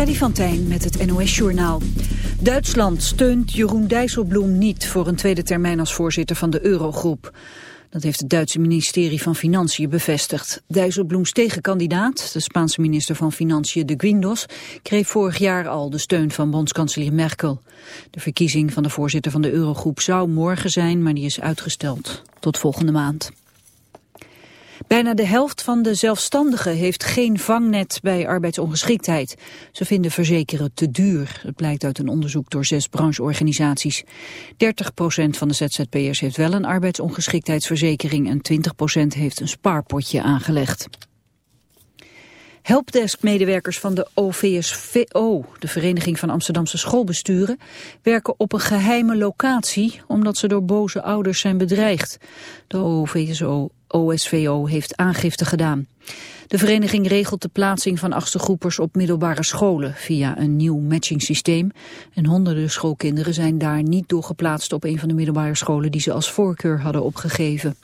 Freddy van met het NOS-journaal. Duitsland steunt Jeroen Dijsselbloem niet voor een tweede termijn als voorzitter van de Eurogroep. Dat heeft het Duitse ministerie van Financiën bevestigd. Dijsselbloems tegenkandidaat, de Spaanse minister van Financiën de Guindos, kreeg vorig jaar al de steun van bondskanselier Merkel. De verkiezing van de voorzitter van de Eurogroep zou morgen zijn, maar die is uitgesteld tot volgende maand. Bijna de helft van de zelfstandigen heeft geen vangnet bij arbeidsongeschiktheid. Ze vinden verzekeren te duur. Het blijkt uit een onderzoek door zes brancheorganisaties. 30% van de ZZP'ers heeft wel een arbeidsongeschiktheidsverzekering... en 20% heeft een spaarpotje aangelegd. Helpdesk-medewerkers van de OVSVO, de Vereniging van Amsterdamse Schoolbesturen, werken op een geheime locatie omdat ze door boze ouders zijn bedreigd. De OVSO OSVO heeft aangifte gedaan. De vereniging regelt de plaatsing van achtste groepers op middelbare scholen via een nieuw matchingsysteem. En honderden schoolkinderen zijn daar niet doorgeplaatst op een van de middelbare scholen die ze als voorkeur hadden opgegeven.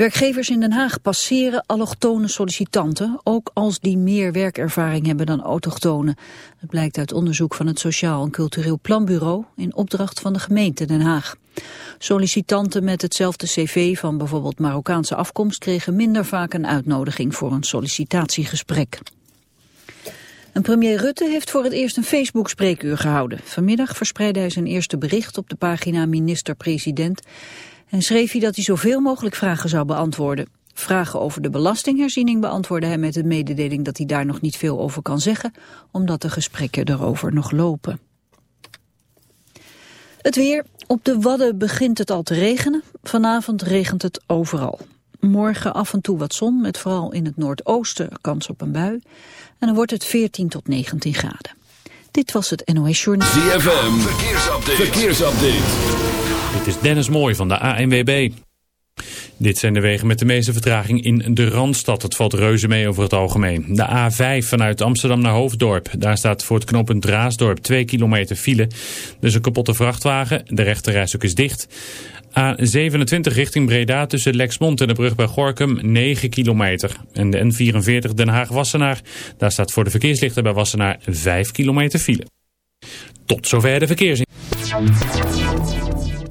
Werkgevers in Den Haag passeren allochtone sollicitanten, ook als die meer werkervaring hebben dan autochtonen. Dat blijkt uit onderzoek van het Sociaal en Cultureel Planbureau in opdracht van de gemeente Den Haag. Sollicitanten met hetzelfde cv van bijvoorbeeld Marokkaanse afkomst kregen minder vaak een uitnodiging voor een sollicitatiegesprek. En premier Rutte heeft voor het eerst een Facebook-spreekuur gehouden. Vanmiddag verspreidde hij zijn eerste bericht op de pagina minister-president en schreef hij dat hij zoveel mogelijk vragen zou beantwoorden. Vragen over de belastingherziening beantwoordde hij met de mededeling dat hij daar nog niet veel over kan zeggen, omdat de gesprekken erover nog lopen. Het weer. Op de Wadden begint het al te regenen. Vanavond regent het overal. Morgen af en toe wat zon, met vooral in het noordoosten kans op een bui. En dan wordt het 14 tot 19 graden. Dit was het NOS Journal. ZFM, verkeersupdate. verkeersupdate. Dit is Dennis Mooij van de ANWB. Dit zijn de wegen met de meeste vertraging in de Randstad. Het valt reuze mee over het algemeen. De A5 vanuit Amsterdam naar Hoofddorp. Daar staat voor het knooppunt Draasdorp 2 kilometer file. Dus een kapotte vrachtwagen. De rechterrijstuk is dicht. A27 richting Breda tussen Lexmond en de brug bij Gorkum 9 kilometer. En de N44 Den Haag-Wassenaar. Daar staat voor de verkeerslichten bij Wassenaar 5 kilometer file. Tot zover de verkeersin.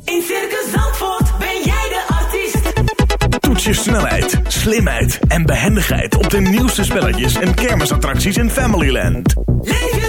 In Circus Zandvoort ben jij de artiest. Toets je snelheid, slimheid en behendigheid op de nieuwste spelletjes en kermisattracties in Familyland. Leef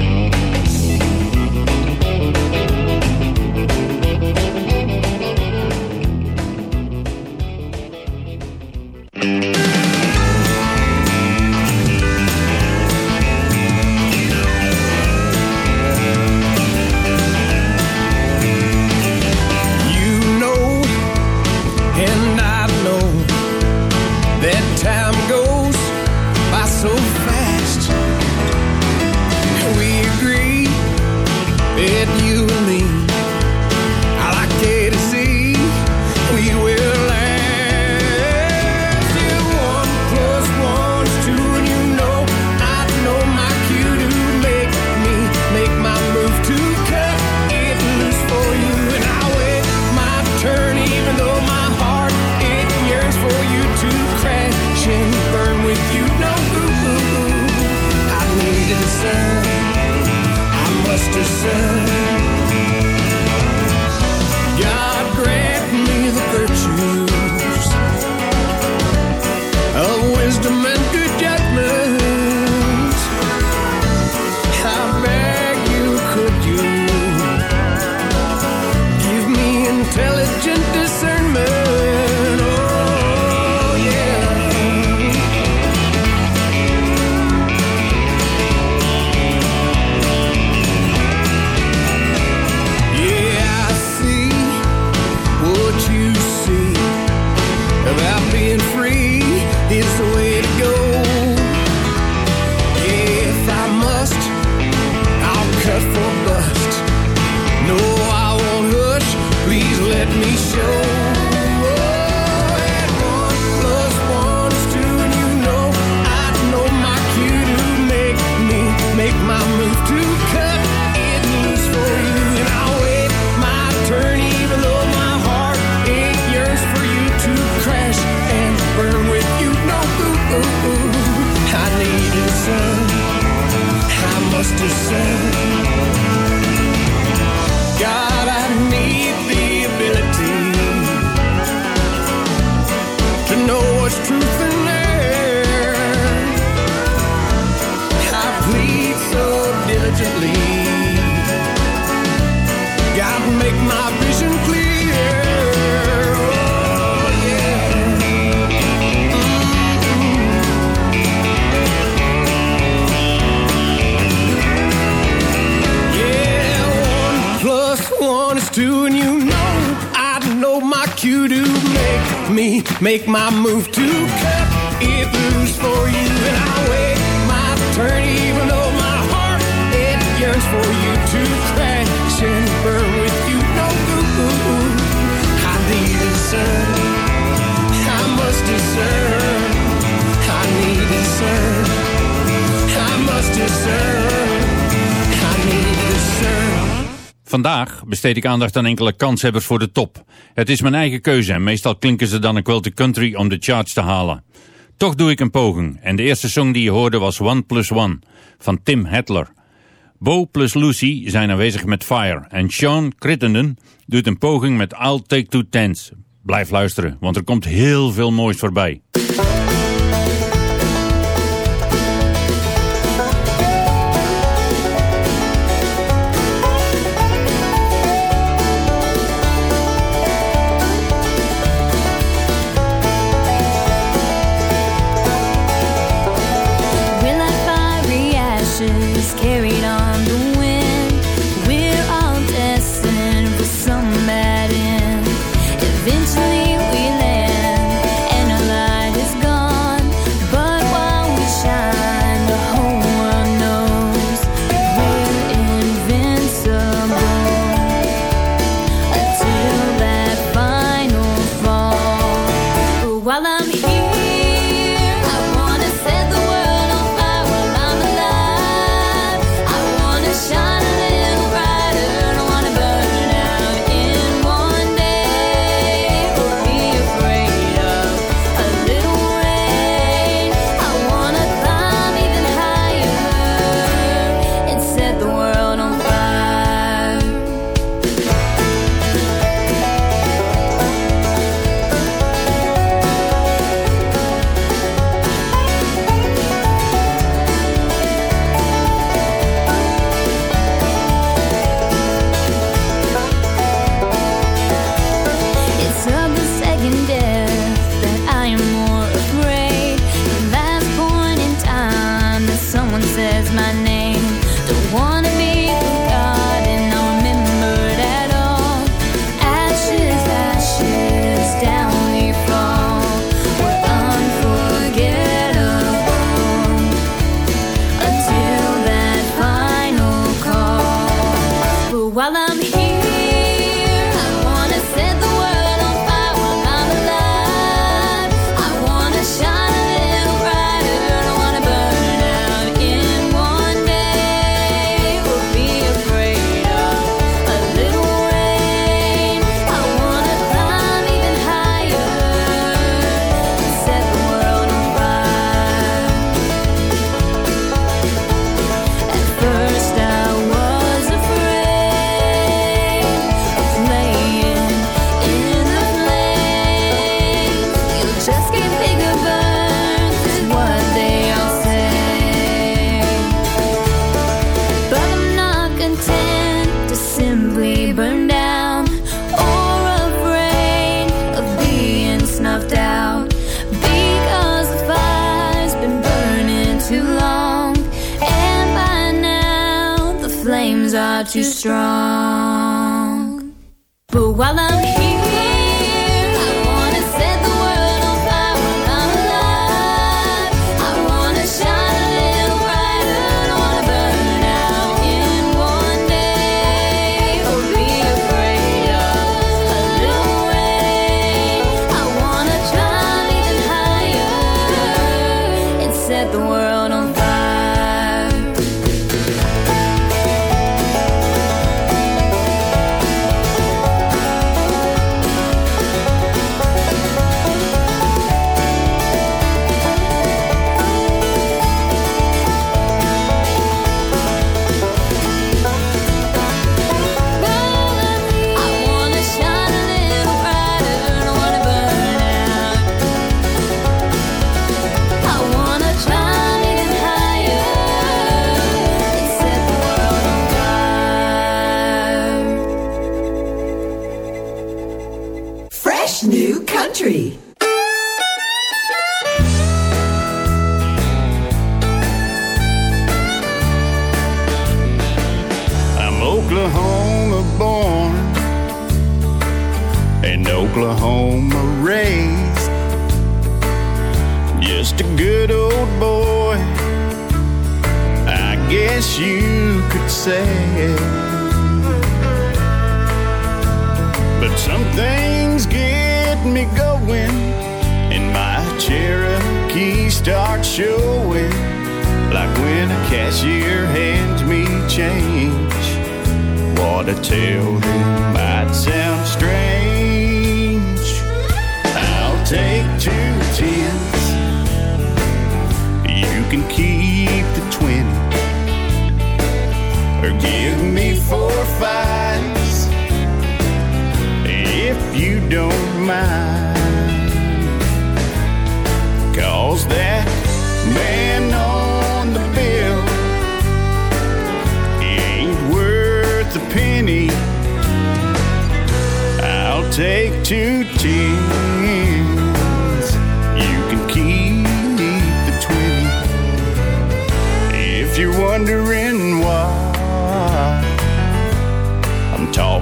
besteed ik aandacht aan enkele kanshebbers voor de top. Het is mijn eigen keuze en meestal klinken ze dan ook wel te country om de charts te halen. Toch doe ik een poging en de eerste song die je hoorde was One Plus One van Tim Hetler. Bo plus Lucy zijn aanwezig met Fire en Sean Crittenden doet een poging met I'll Take Two Tens. Blijf luisteren, want er komt heel veel moois voorbij.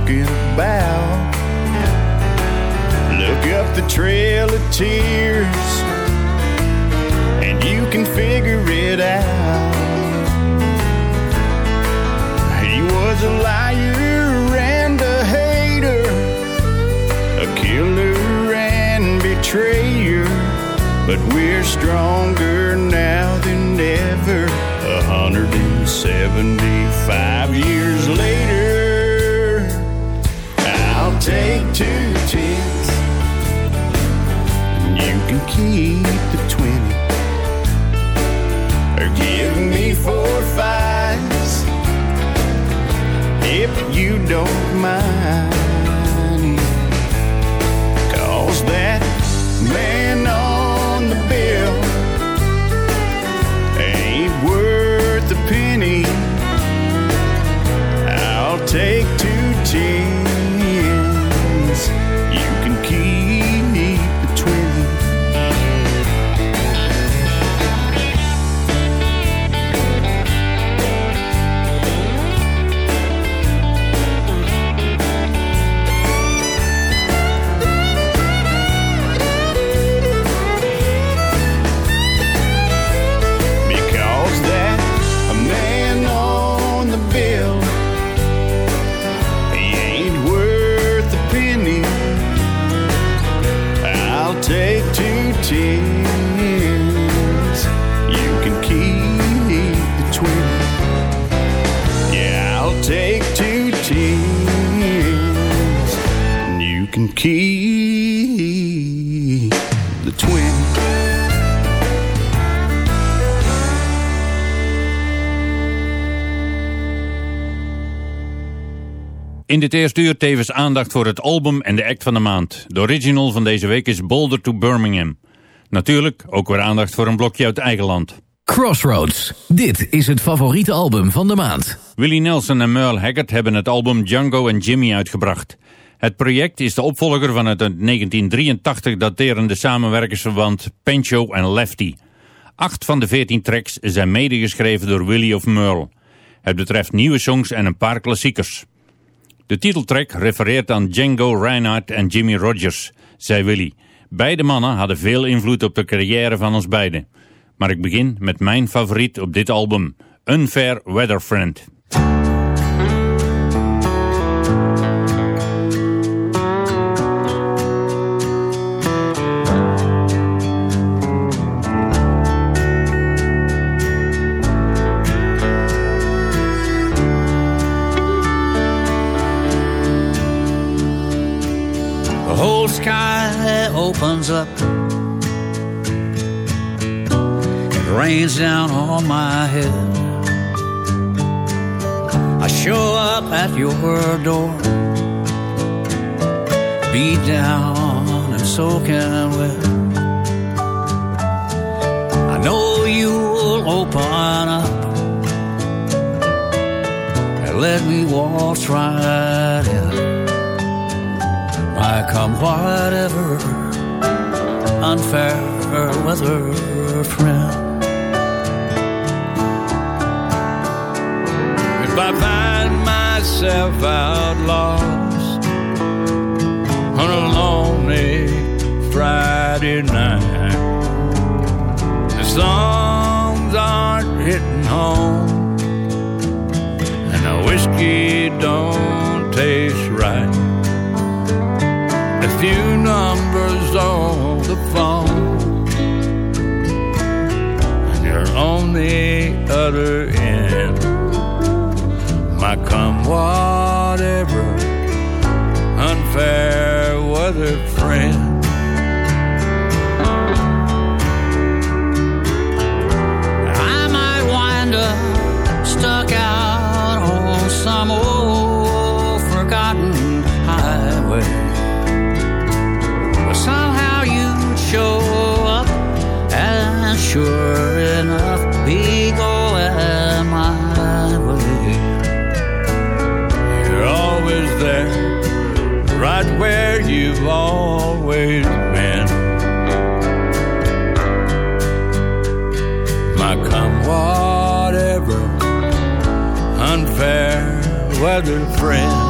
Talking about, look up the trail of tears and you can figure it out. He was a liar and a hater, a killer and betrayer. But we're stronger now than ever, a hundred and seventy-five years later. Take two tens. You can keep the twenty or give me four fives if you don't mind. Cause that man In dit eerste uur tevens aandacht voor het album en de act van de maand. De original van deze week is Boulder to Birmingham. Natuurlijk ook weer aandacht voor een blokje uit eigen land. Crossroads. Dit is het favoriete album van de maand. Willie Nelson en Merle Haggard hebben het album Django en Jimmy uitgebracht. Het project is de opvolger van het uit 1983 daterende samenwerkersverband Pancho en Lefty. Acht van de veertien tracks zijn medegeschreven door Willie of Merle. Het betreft nieuwe songs en een paar klassiekers. De titeltrack refereert aan Django Reinhardt en Jimmy Rogers, zei Willie. Beide mannen hadden veel invloed op de carrière van ons beiden. Maar ik begin met mijn favoriet op dit album, Unfair Weather Friend. Sky opens up. It rains down on my head. I show up at your door, beat down and soaking wet. I know you'll open up and let me waltz right in. I come whatever unfair weather friend. If I find myself out lost on a lonely Friday night, getting home. And the whiskey don't taste few numbers on the phone. And you're on the other end. My come whatever unfair weather friend. Sure enough, be going my way. You're always there, right where you've always been. My come whatever, unfair weather friend.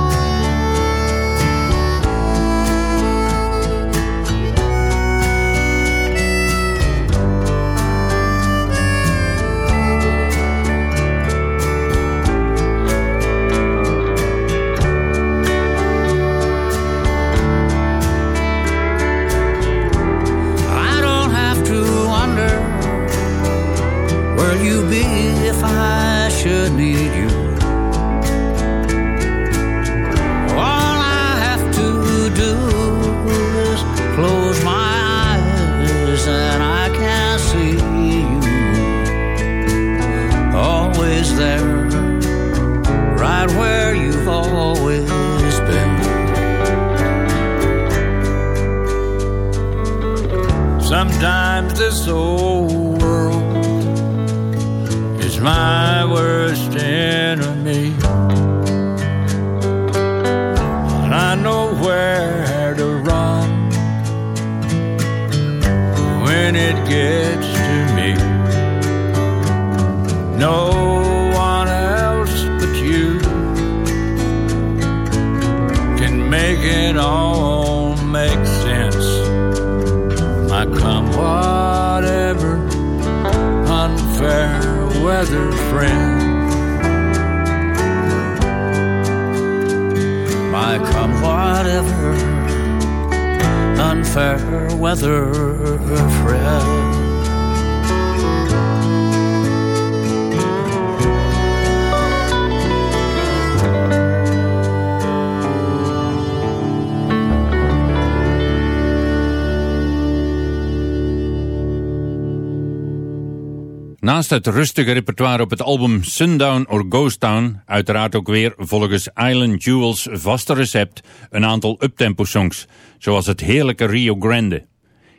Het rustige repertoire op het album Sundown or Ghost Town, uiteraard ook weer volgens Island Jewels vaste recept een aantal uptempo songs, zoals het heerlijke Rio Grande.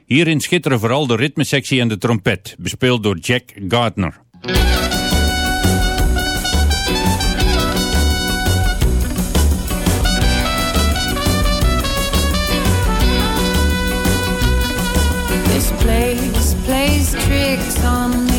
Hierin schitteren vooral de ritmesectie en de trompet, bespeeld door Jack Gardner. This place tricks on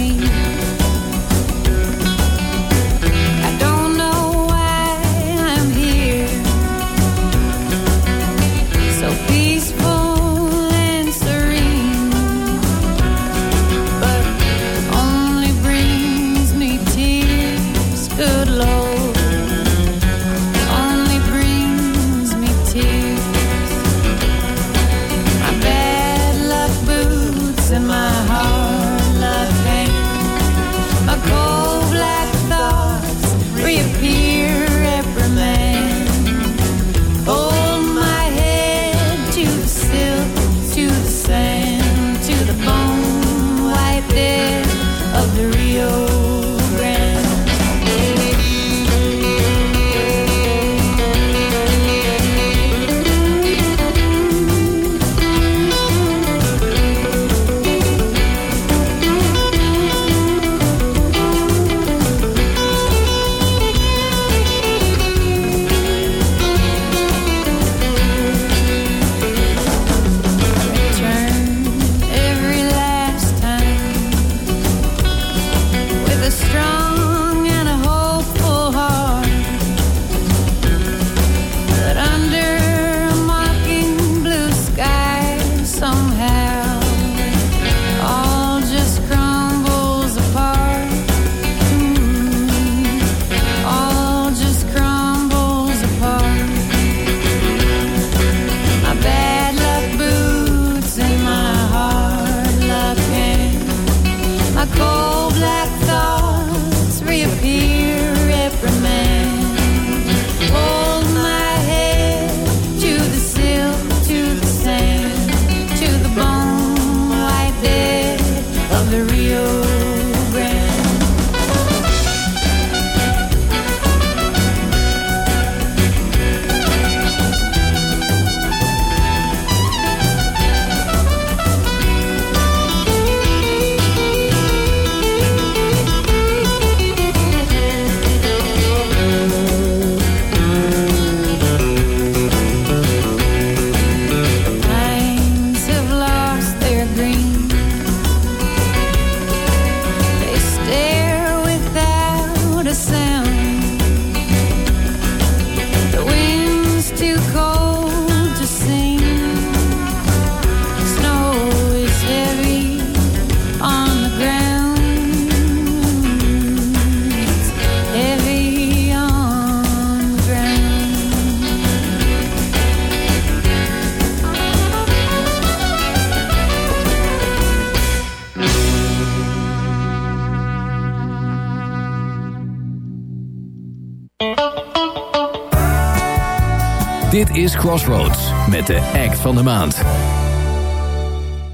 Crossroads met de act van de maand.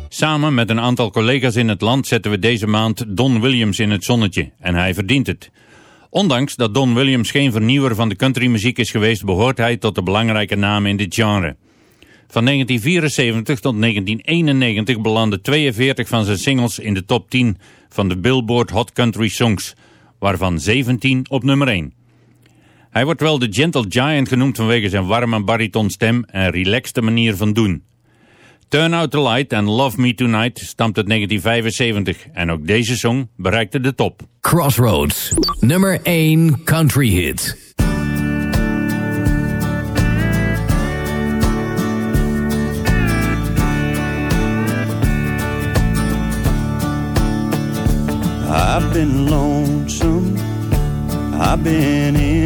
Samen met een aantal collega's in het land zetten we deze maand Don Williams in het zonnetje. En hij verdient het. Ondanks dat Don Williams geen vernieuwer van de countrymuziek is geweest... behoort hij tot de belangrijke namen in dit genre. Van 1974 tot 1991 belanden 42 van zijn singles in de top 10 van de Billboard Hot Country Songs, waarvan 17 op nummer 1. Hij wordt wel de Gentle Giant genoemd vanwege zijn warme baritonstem en relaxte manier van doen. Turn Out the Light and Love Me Tonight stamt uit 1975 en ook deze song bereikte de top. Crossroads, nummer 1 country hit. I've been lonesome, I've been empty.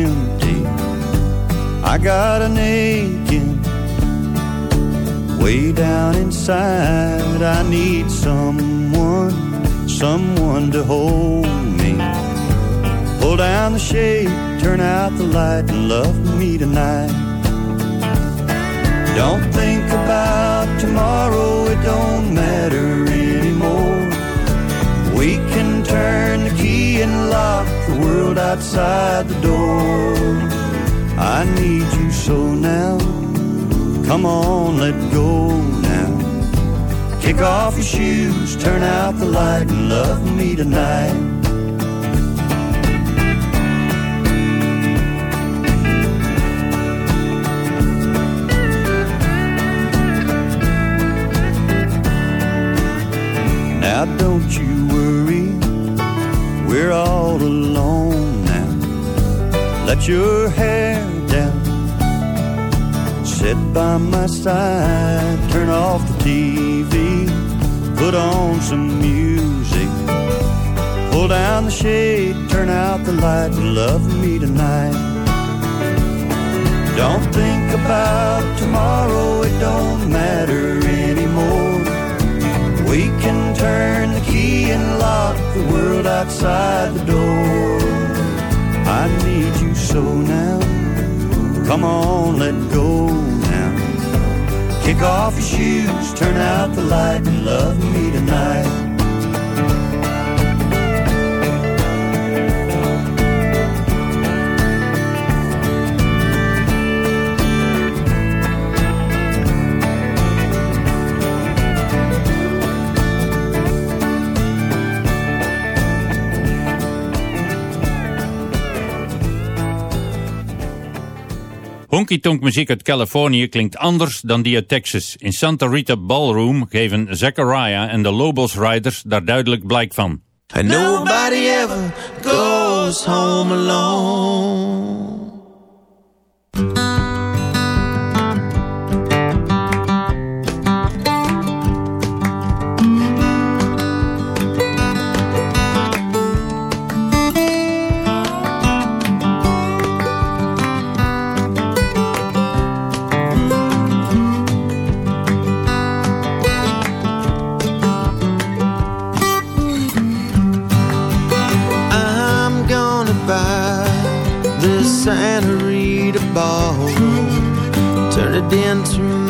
I got an aching way down inside. I need someone, someone to hold me. Pull down the shade, turn out the light, and love me tonight. Don't think about tomorrow, it don't matter anymore. We can turn the key and lock the world outside the door. I need you so now. Come on, let go now. Kick off your shoes, turn out the light, and love me tonight. By my side, turn off the TV, put on some music, pull down the shade, turn out the light, and love me tonight. Don't think about tomorrow, it don't matter anymore. We can turn the key and lock the world outside the door. I need you so now. Come on, let go off your shoes, turn out the light, and love me tonight. Honky-tonk muziek uit Californië klinkt anders dan die uit Texas. In Santa Rita Ballroom geven Zachariah en de Lobos Riders daar duidelijk blijk van. And nobody ever goes home alone.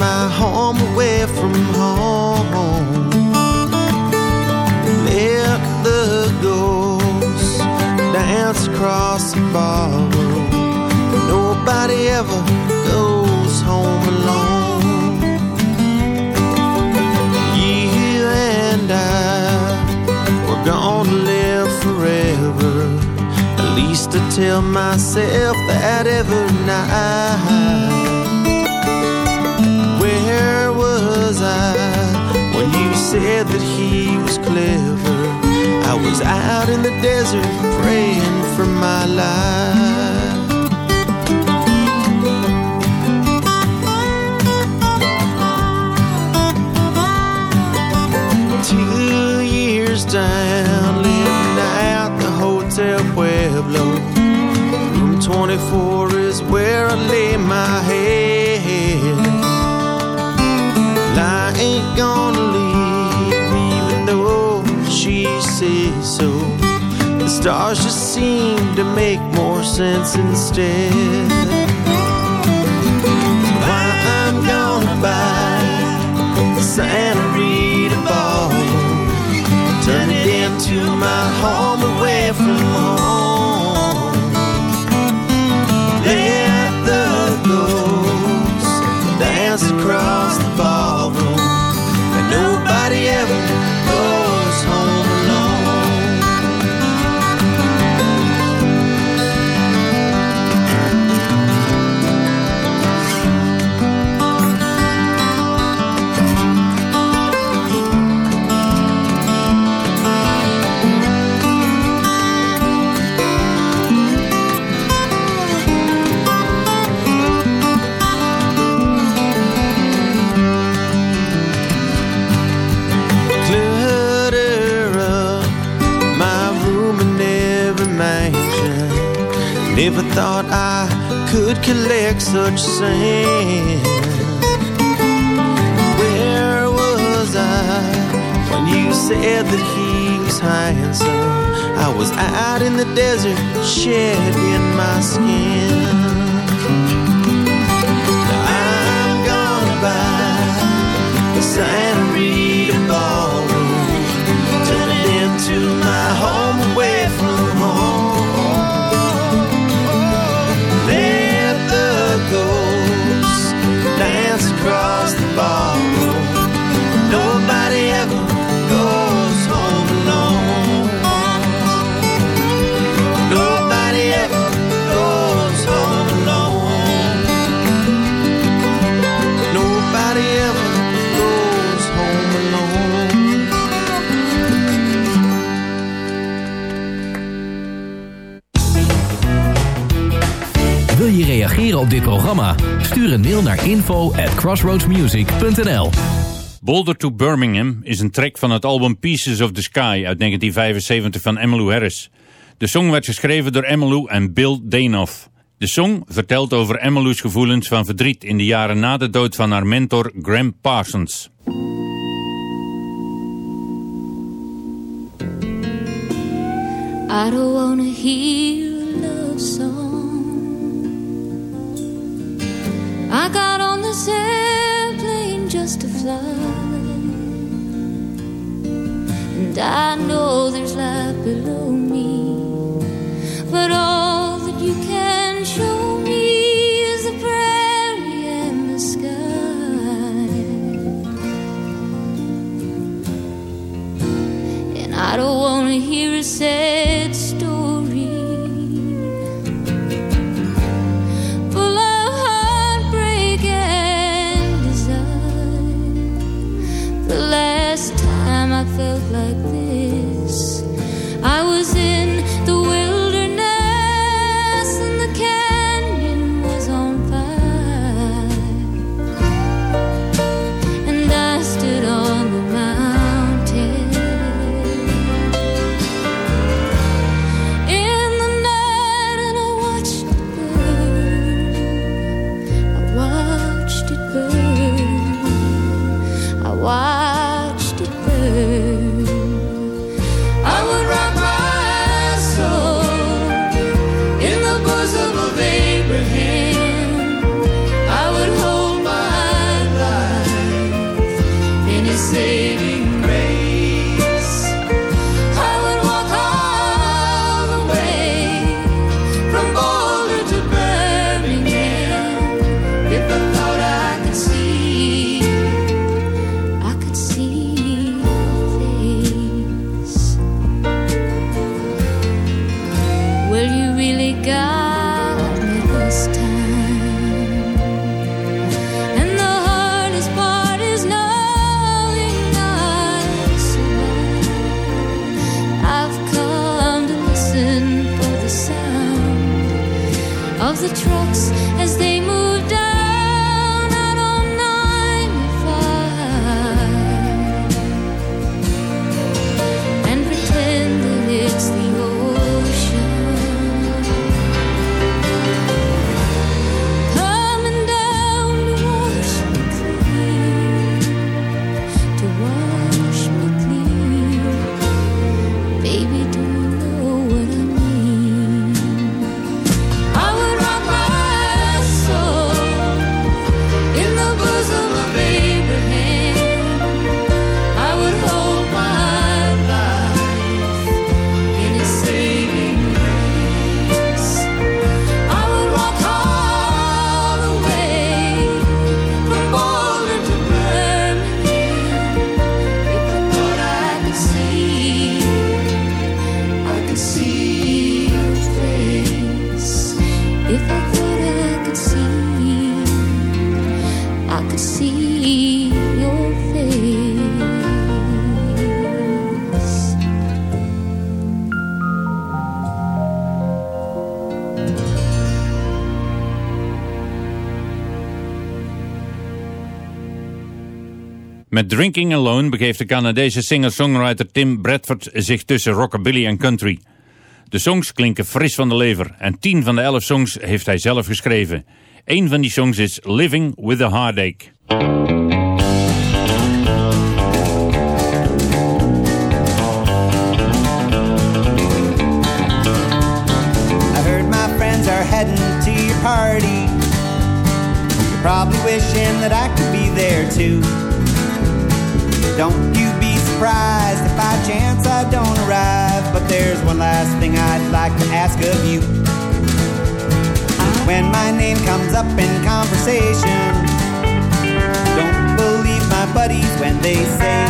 My home away from home. Let the ghosts dance across the ballroom. Nobody ever goes home alone. You and I, we're gonna live forever. At least I tell myself that every night. Said that he was clever? I was out in the desert praying for my life. sense instead. Why I'm gonna buy Santa Rita ball, turn it into my home away from. Never thought I could collect such sand. Where was I when you said that he was handsome? I was out in the desert, shedding my skin. Now I'm gonna buy the Santa Stuur een mail naar info at crossroadsmusic.nl Boulder to Birmingham is een track van het album Pieces of the Sky uit 1975 van Emmylou Harris. De song werd geschreven door Emmylou en Bill Danoff. De song vertelt over Emmylou's gevoelens van verdriet in de jaren na de dood van haar mentor Graham Parsons. I don't wanna hear love song. I got on this airplane just to fly. And I know there's life below me. But all that you can show me is the prairie and the sky. And I don't wanna hear a sad like this, I was Met Drinking Alone begeeft de Canadese singer-songwriter Tim Bradford zich tussen rockabilly en country. De songs klinken fris van de lever en 10 van de 11 songs heeft hij zelf geschreven. Een van die songs is Living with a Heartache. Probably wishing that I could be there too. Don't you be surprised if by chance I don't arrive. But there's one last thing I'd like to ask of you. When my name comes up in conversation, don't believe my buddies when they say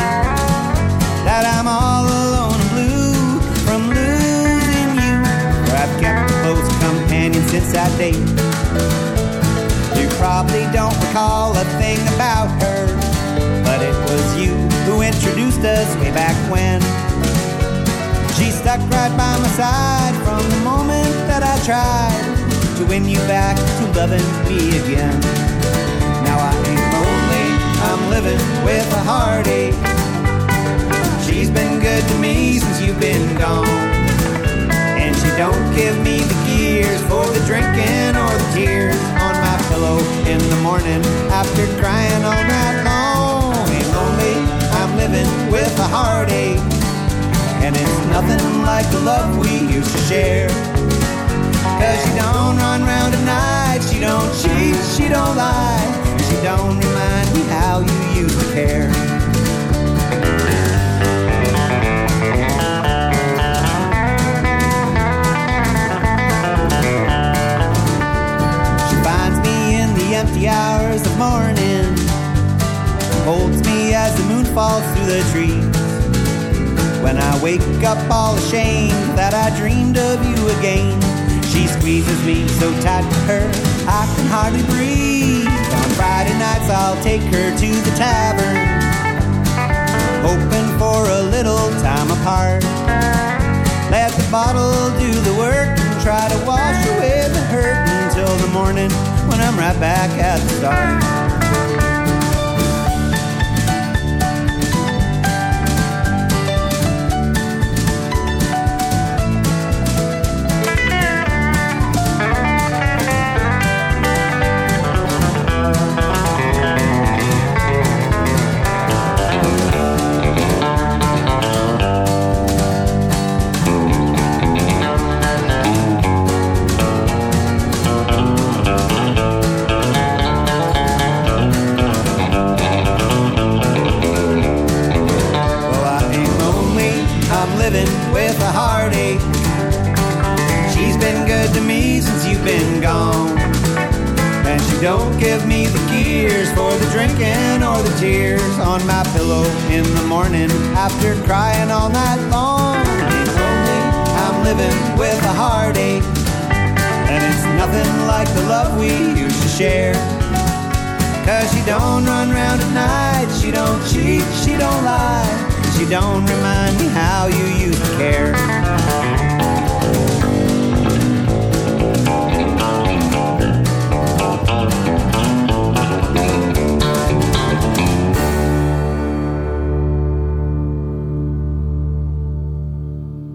that I'm all alone and blue from losing you. For I've kept a close companion since that day. You probably don't recall a thing about her, but it was you who introduced us way back when. She stuck right by my side from the moment that I tried to win you back to loving me again. Now I ain't lonely, I'm living with a heartache. She's been good to me since you've been gone. And she don't give me the gears for the drinking or the tears on my pillow in the morning after crying all night living with a heartache. And it's nothing like the love we used to share. Cause she don't run round at night, she don't cheat, she don't lie, and she don't remind me how you used to care. She finds me in the empty hours of morning, holds me as the moon falls through the trees. When I wake up all ashamed that I dreamed of you again, she squeezes me so tight to her I can hardly breathe. On Friday nights I'll take her to the tavern, hoping for a little time apart. Let the bottle do the work and try to wash away the hurt until the morning when I'm right back at the start. I'm living with a heartache. She's been good to me since you've been gone. And she don't give me the gears for the drinking or the tears on my pillow in the morning after crying all night long. Ain't lonely, I'm living with a heartache. And it's nothing like the love we used to share. Cause she don't run round at night, she don't cheat, she don't lie, she don't remind me how you used care.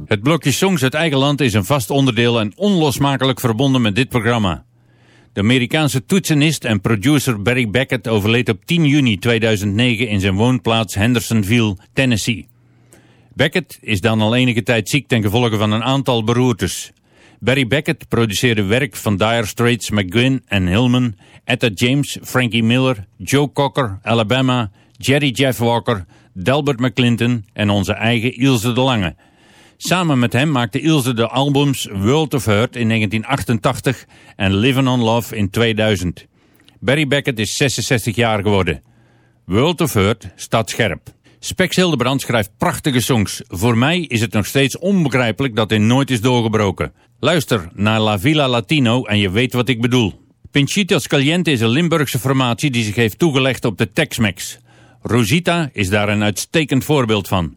Het blokje songs uit eigen land is een vast onderdeel en onlosmakelijk verbonden met dit programma. De Amerikaanse toetsenist en producer Barry Beckett overleed op 10 juni 2009 in zijn woonplaats Hendersonville, Tennessee. Beckett is dan al enige tijd ziek ten gevolge van een aantal beroertes. Barry Beckett produceerde werk van Dire Straits, McGuinn en Hillman, Etta James, Frankie Miller, Joe Cocker, Alabama, Jerry Jeff Walker, Delbert McClinton en onze eigen Ilse de Lange. Samen met hem maakte Ilse de albums World of Hurt in 1988 en Living on Love in 2000. Barry Beckett is 66 jaar geworden. World of Hurt staat scherp. Spex Hildebrand schrijft prachtige songs. Voor mij is het nog steeds onbegrijpelijk dat hij nooit is doorgebroken. Luister naar La Villa Latino en je weet wat ik bedoel. Pinchitos Caliente is een Limburgse formatie die zich heeft toegelegd op de Tex-Mex. Rosita is daar een uitstekend voorbeeld van.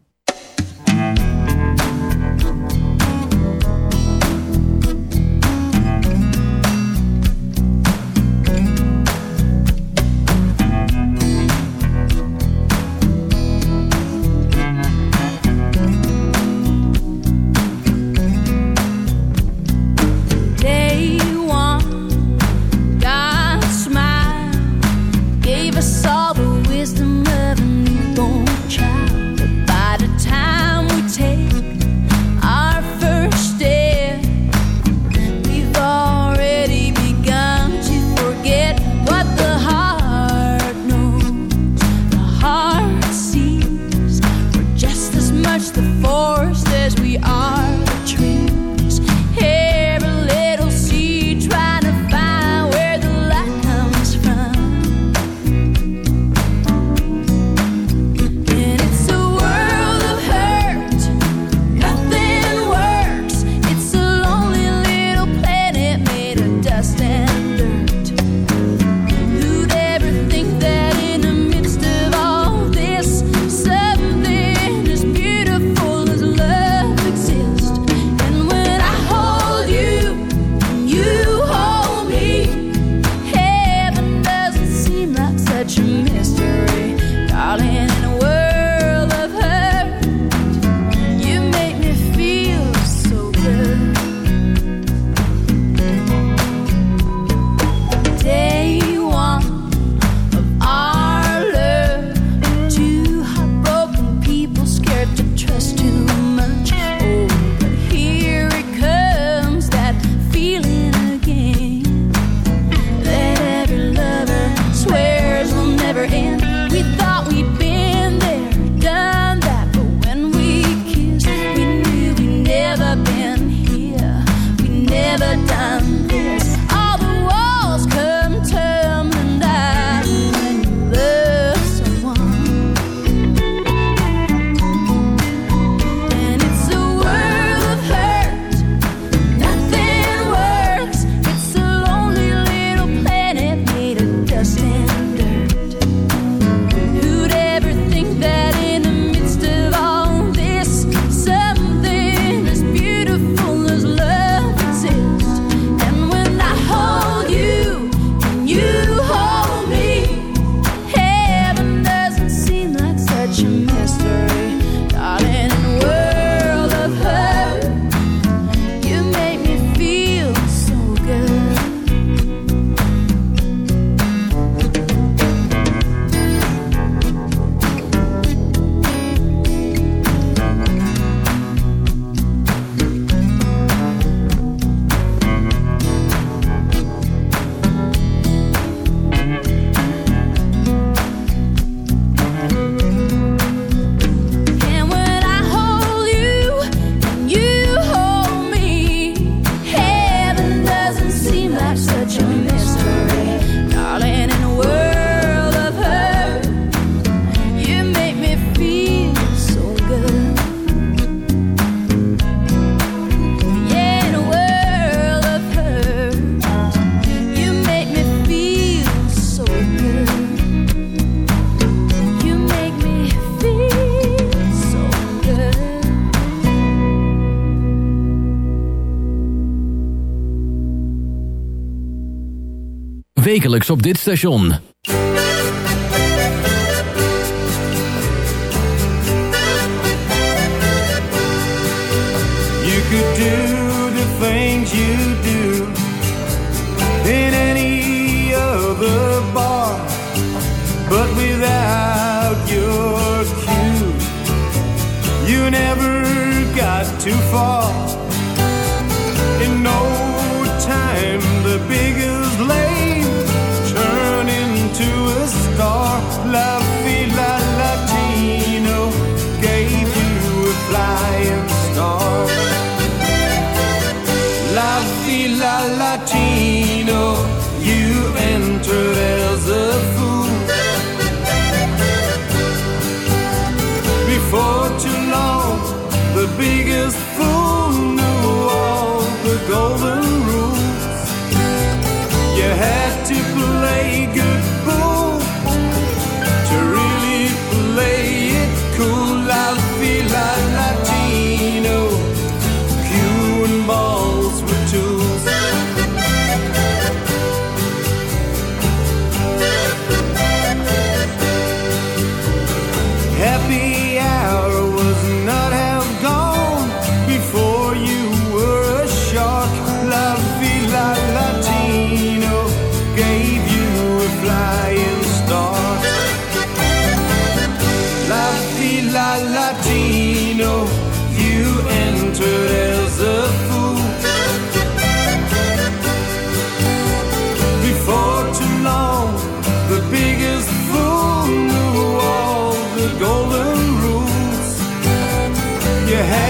op dit station.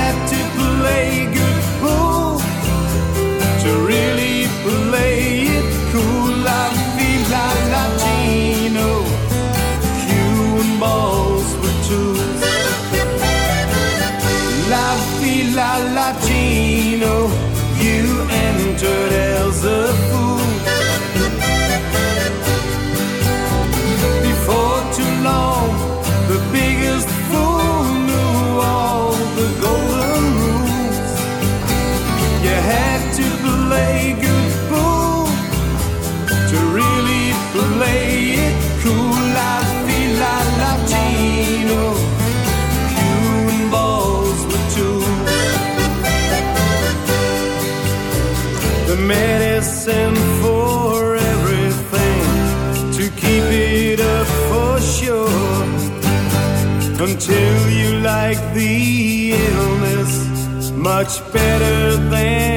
to much better than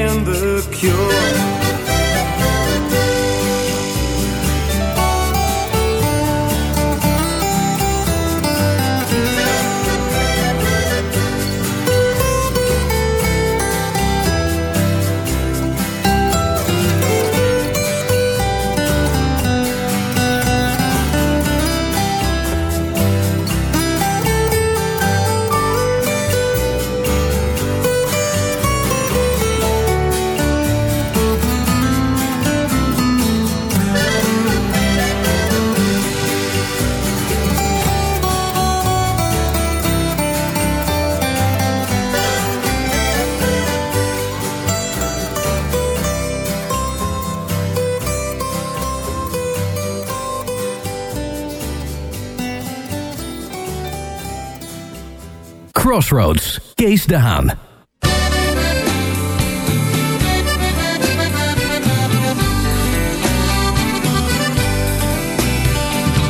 Crossroads, Kees de Haan.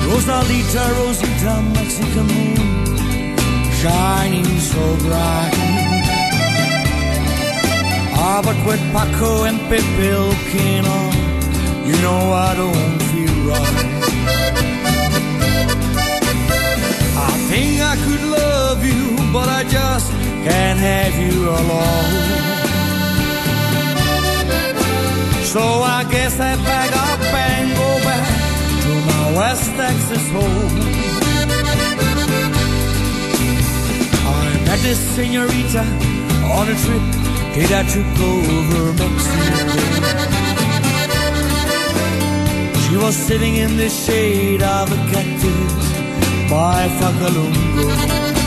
Rosalita, Rosita, Mexican moon, shining so bright. Ah, but with Paco, and Pepe looking on, you know I don't feel right. I think I could love but I just can't have you alone. So I guess I pack up and go back to my West Texas home. I met this senorita on a trip that that took over Mexico. She was sitting in the shade of a cactus by Facalungo.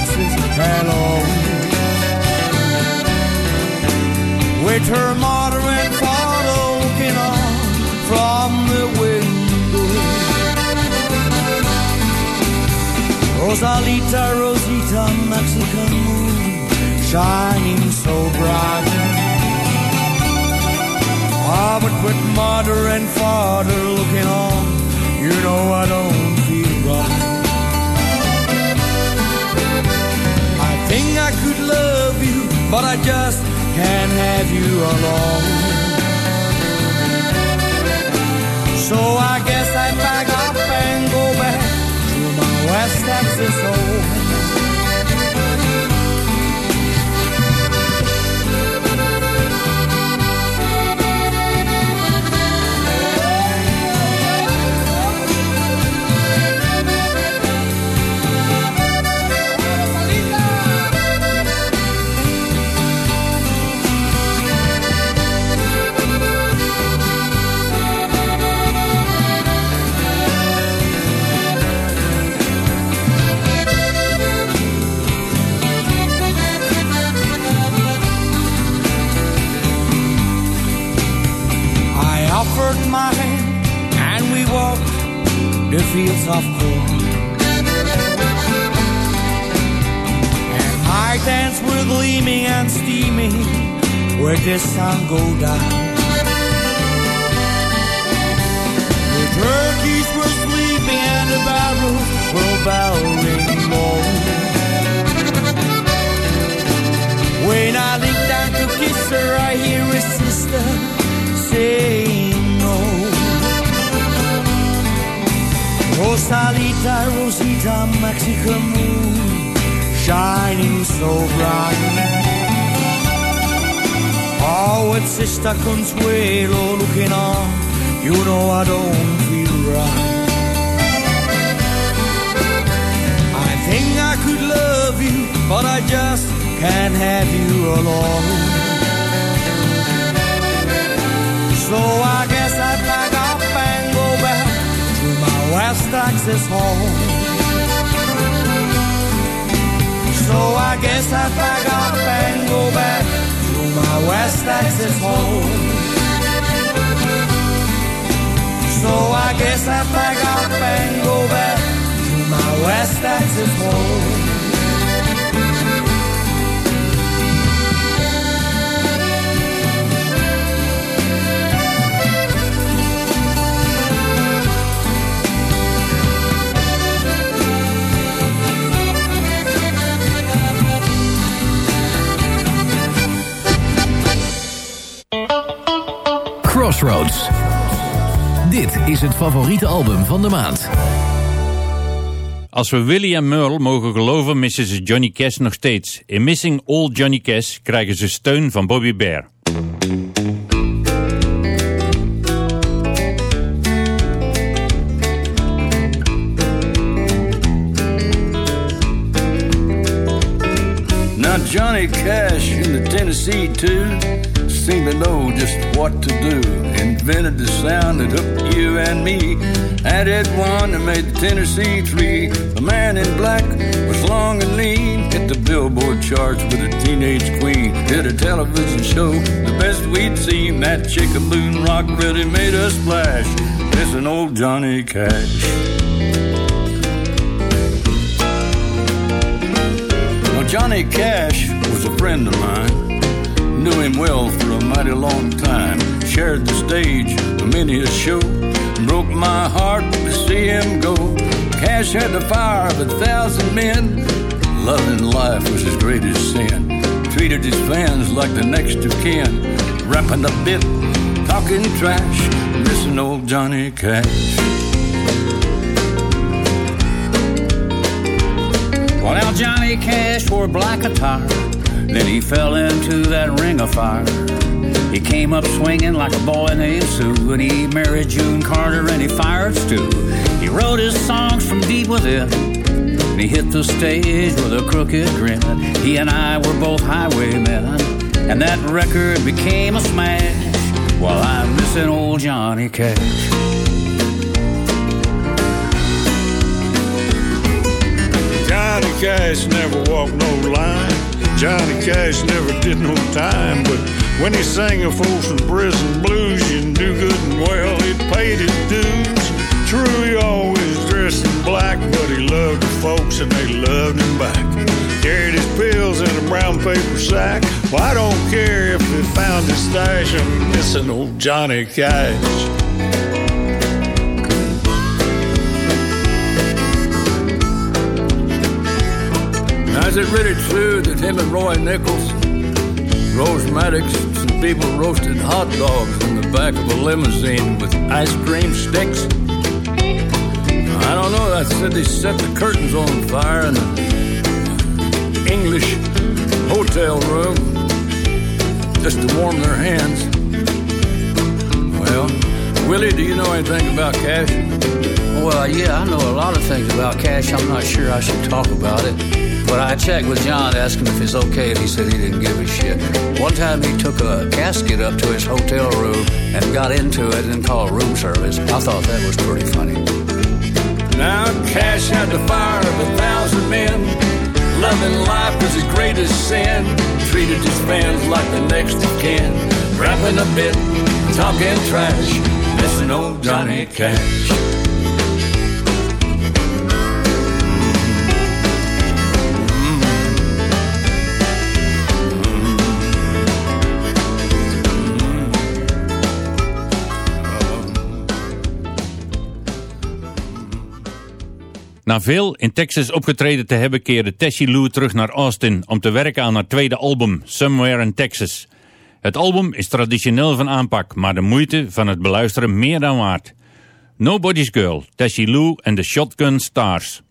Texas hello. With her mother and father looking on from the window. Rosalita, Rosita, Mexican moon, shining so bright. Ah, but with mother and father looking on, you know I don't but I just can't have you alone. So I guess I pack West Texas home. So I guess I pack up and go back to my West Texas home. Crossroads. Dit is het favoriete album van de maand. Als we William Merle mogen geloven missen ze Johnny Cash nog steeds. In Missing All Johnny Cash krijgen ze steun van Bobby Bear. Now Johnny Cash in the Tennessee two seemed to know just what to do. Invented the sound that hooked you and me. Added one that made the Tennessee three. The man in black was long and lean. Hit the billboard charts with a teenage queen. Did a television show, the best we'd seen. That chicken boon rock really made us splash. Missing old Johnny Cash. Johnny Cash was a friend of mine. Knew him well for a mighty long time. Shared the stage many a show. Broke my heart to see him go. Cash had the fire of a thousand men. Loving life was his greatest sin. Treated his fans like the next of kin. Rapping a bit, talking trash. Missing old Johnny Cash. Well, now Johnny Cash wore black attire. Then he fell into that ring of fire. He came up swinging like a boy named Sue, and he married June Carter and he fired Stu. He wrote his songs from deep within, and he hit the stage with a crooked grin. He and I were both highwaymen, and that record became a smash. While I'm missing old Johnny Cash. Johnny Cash never walked no line. Johnny Cash never did no time, but When he sang a Folsom Prison blues, you knew good and well he'd paid his dues. True, he always dressed in black, but he loved the folks and they loved him back. Carried his pills in a brown paper sack. Well, I don't care if they found his stash. I'm missing old Johnny Cash. It really true that him and Roy Nichols, Rose Maddox, some people roasted hot dogs in the back of a limousine with ice cream sticks? I don't know. I said they set the curtains on fire in the English hotel room just to warm their hands. Well, Willie, do you know anything about cash? Well, yeah, I know a lot of things about cash. I'm not sure I should talk about it. But I checked with John, asked him if it's okay, and he said he didn't give a shit. One time he took a casket up to his hotel room and got into it and called room service. I thought that was pretty funny. Now Cash had the fire of a thousand men. Loving life was his greatest sin. Treated his fans like the next of kin. Rapping a bit, talking trash. Missing old Johnny Cash. Na veel in Texas opgetreden te hebben keerde Tessie Lou terug naar Austin om te werken aan haar tweede album, Somewhere in Texas. Het album is traditioneel van aanpak, maar de moeite van het beluisteren meer dan waard. Nobody's Girl, Tessie Lou en de Shotgun Stars.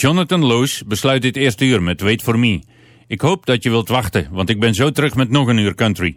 Jonathan Loos besluit dit eerste uur met Wait For Me. Ik hoop dat je wilt wachten, want ik ben zo terug met nog een uur country.